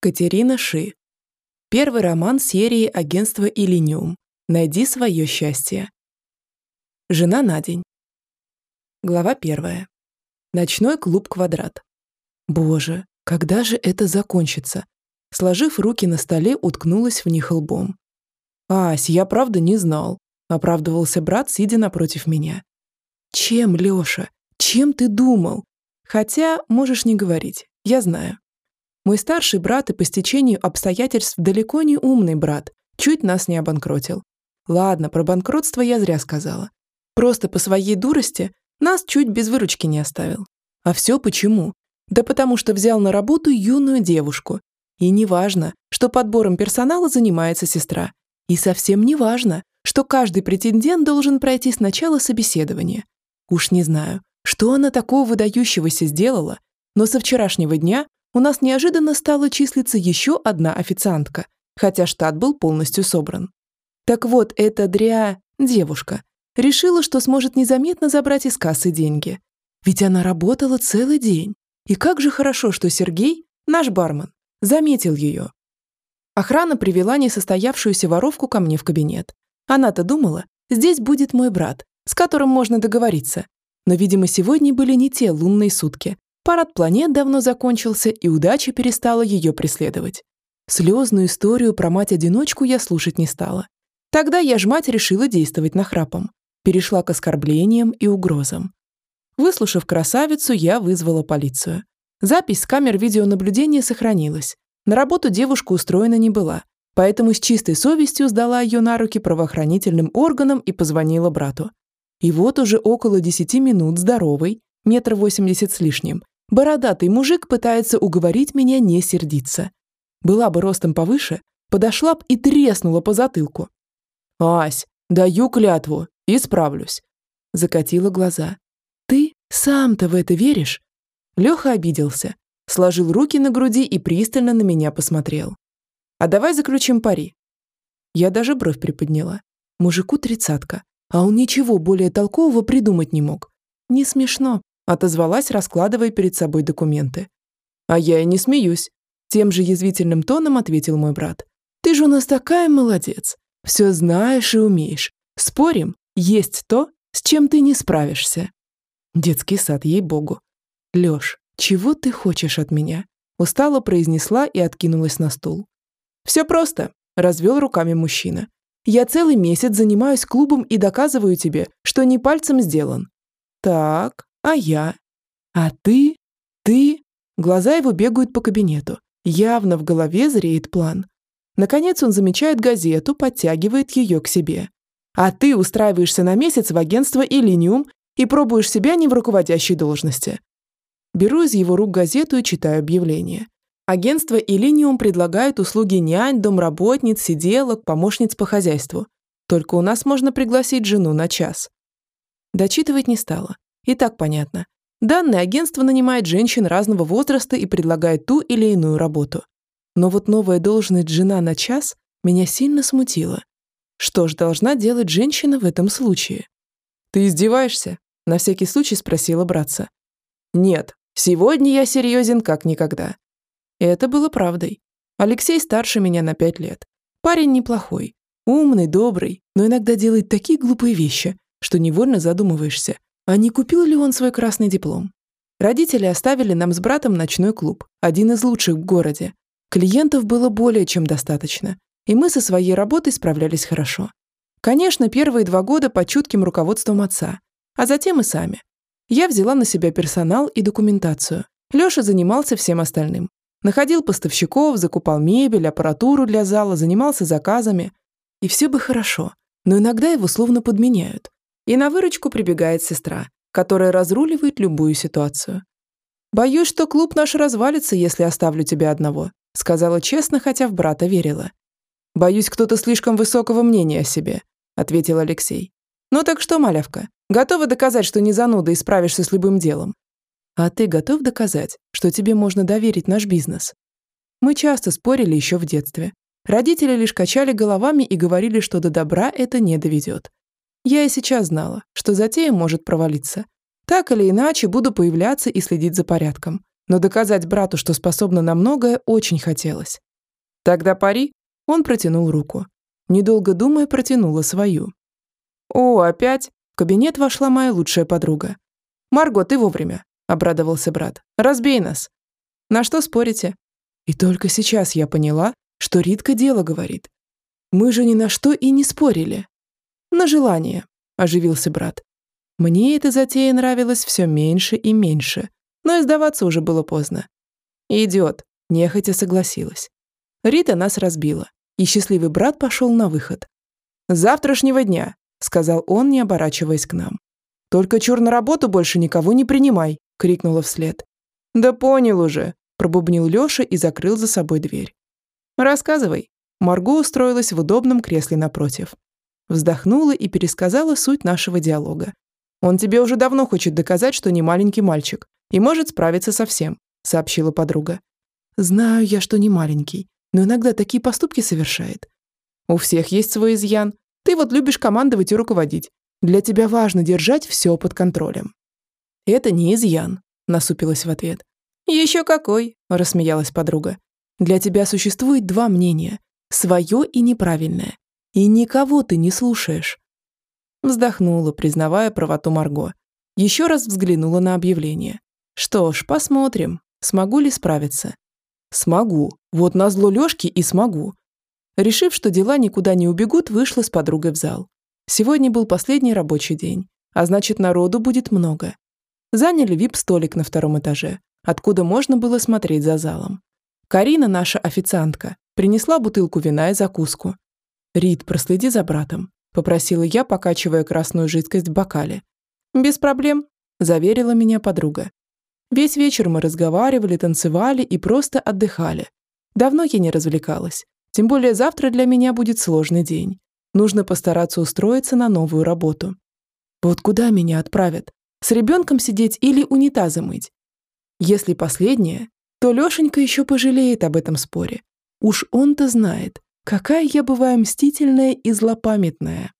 Катерина Ши. Первый роман серии агентства «Illinium». Найди свое счастье. Жена на день. Глава первая. Ночной клуб «Квадрат». Боже, когда же это закончится? Сложив руки на столе, уткнулась в них лбом. «Ась, я правда не знал», — оправдывался брат, сидя напротив меня. «Чем, Лёша? Чем ты думал? Хотя, можешь не говорить, я знаю. Мой старший брат и по стечению обстоятельств далеко не умный брат, чуть нас не обанкротил. Ладно, про банкротство я зря сказала. Просто по своей дурости нас чуть без выручки не оставил. А все почему? Да потому что взял на работу юную девушку. И не важно, что подбором персонала занимается сестра. И совсем не важно, что каждый претендент должен пройти сначала собеседование. Уж не знаю, что она такого выдающегося сделала, но со вчерашнего дня у нас неожиданно стала числиться еще одна официантка, хотя штат был полностью собран. Так вот, эта дря... девушка решила, что сможет незаметно забрать из кассы деньги. Ведь она работала целый день. И как же хорошо, что Сергей, наш бармен, заметил ее. Охрана привела несостоявшуюся воровку ко мне в кабинет. Она-то думала, здесь будет мой брат, с которым можно договориться. Но, видимо, сегодня были не те лунные сутки, Парад планет давно закончился, и удача перестала ее преследовать. Слезную историю про мать-одиночку я слушать не стала. Тогда я ж мать решила действовать нахрапом. Перешла к оскорблениям и угрозам. Выслушав красавицу, я вызвала полицию. Запись с камер видеонаблюдения сохранилась. На работу девушка устроена не была, поэтому с чистой совестью сдала ее на руки правоохранительным органам и позвонила брату. И вот уже около десяти минут здоровый, метр восемьдесят с лишним, Бородатый мужик пытается уговорить меня не сердиться. Была бы ростом повыше, подошла б и треснула по затылку. «Ась, даю клятву, исправлюсь», — закатила глаза. «Ты сам-то в это веришь?» Леха обиделся, сложил руки на груди и пристально на меня посмотрел. «А давай заключим пари». Я даже бровь приподняла. Мужику тридцатка, а он ничего более толкового придумать не мог. Не смешно, Отозвалась, раскладывая перед собой документы. «А я и не смеюсь», – тем же язвительным тоном ответил мой брат. «Ты же у нас такая молодец. Все знаешь и умеешь. Спорим, есть то, с чем ты не справишься». Детский сад, ей-богу. «Лёш, чего ты хочешь от меня?» Устало произнесла и откинулась на стул. «Все просто», – развел руками мужчина. «Я целый месяц занимаюсь клубом и доказываю тебе, что не пальцем сделан». «Так, а я? А ты? Ты? Глаза его бегают по кабинету. Явно в голове зреет план. Наконец он замечает газету, подтягивает ее к себе. А ты устраиваешься на месяц в агентство «Illinium» и пробуешь себя не в руководящей должности. Беру из его рук газету и читаю объявление. Агентство «Illinium» предлагает услуги нянь, домработниц, сиделок, помощниц по хозяйству. Только у нас можно пригласить жену на час. Дочитывать не стала. И так понятно. Данное агентство нанимает женщин разного возраста и предлагает ту или иную работу. Но вот новая должность жена на час меня сильно смутила. Что ж должна делать женщина в этом случае? «Ты издеваешься?» – на всякий случай спросила братца. «Нет, сегодня я серьезен как никогда». Это было правдой. Алексей старше меня на пять лет. Парень неплохой, умный, добрый, но иногда делает такие глупые вещи, что невольно задумываешься, а не купил ли он свой красный диплом? Родители оставили нам с братом ночной клуб, один из лучших в городе. Клиентов было более чем достаточно, и мы со своей работой справлялись хорошо. Конечно, первые два года под чутким руководством отца, а затем и сами. Я взяла на себя персонал и документацию. Лёша занимался всем остальным. Находил поставщиков, закупал мебель, аппаратуру для зала, занимался заказами. И все бы хорошо, но иногда его словно подменяют. И на выручку прибегает сестра, которая разруливает любую ситуацию. «Боюсь, что клуб наш развалится, если оставлю тебя одного», сказала честно, хотя в брата верила. «Боюсь, кто-то слишком высокого мнения о себе», ответил Алексей. «Ну так что, малявка, готова доказать, что не зануда и справишься с любым делом?» «А ты готов доказать, что тебе можно доверить наш бизнес?» Мы часто спорили еще в детстве. Родители лишь качали головами и говорили, что до добра это не доведет. Я и сейчас знала, что затея может провалиться. Так или иначе буду появляться и следить за порядком. но доказать брату, что способна на многое, очень хотелось. Тогда пари, он протянул руку. Недолго думая, протянула свою. «О, опять?» В кабинет вошла моя лучшая подруга. «Марго, ты вовремя», — обрадовался брат. «Разбей нас». «На что спорите?» И только сейчас я поняла, что Ритка дело говорит. Мы же ни на что и не спорили. На желание, оживился брат. Мне эта затея нравилась все меньше и меньше, но и сдаваться уже было поздно. Идет, нехотя согласилась. Рита нас разбила, и счастливый брат пошел на выход. «С завтрашнего дня», — сказал он, не оборачиваясь к нам. «Только чур на работу больше никого не принимай», — крикнула вслед. «Да понял уже», — пробубнил Лёша и закрыл за собой дверь. «Рассказывай». Марго устроилась в удобном кресле напротив. Вздохнула и пересказала суть нашего диалога. «Он тебе уже давно хочет доказать, что не маленький мальчик и может справиться со всем», — сообщила подруга. «Знаю я, что не маленький, но иногда такие поступки совершает. У всех есть свой изъян. Ты вот любишь командовать и руководить. Для тебя важно держать все под контролем». «Это не изъян», — насупилась в ответ. «Еще какой», — рассмеялась подруга. Для тебя существует два мнения – свое и неправильное. И никого ты не слушаешь. Вздохнула, признавая правоту Марго. Еще раз взглянула на объявление. Что ж, посмотрим, смогу ли справиться. Смогу. Вот на зло Лёшке и смогу. Решив, что дела никуда не убегут, вышла с подругой в зал. Сегодня был последний рабочий день, а значит, народу будет много. Заняли вип-столик на втором этаже, откуда можно было смотреть за залом. Карина, наша официантка, принесла бутылку вина и закуску. «Рит, проследи за братом», – попросила я, покачивая красную жидкость в бокале. «Без проблем», – заверила меня подруга. Весь вечер мы разговаривали, танцевали и просто отдыхали. Давно я не развлекалась. Тем более завтра для меня будет сложный день. Нужно постараться устроиться на новую работу. Вот куда меня отправят? С ребенком сидеть или унитазы мыть? Если последнее, то Лешенька еще пожалеет об этом споре. Уж он-то знает, какая я бываю мстительная и злопамятная.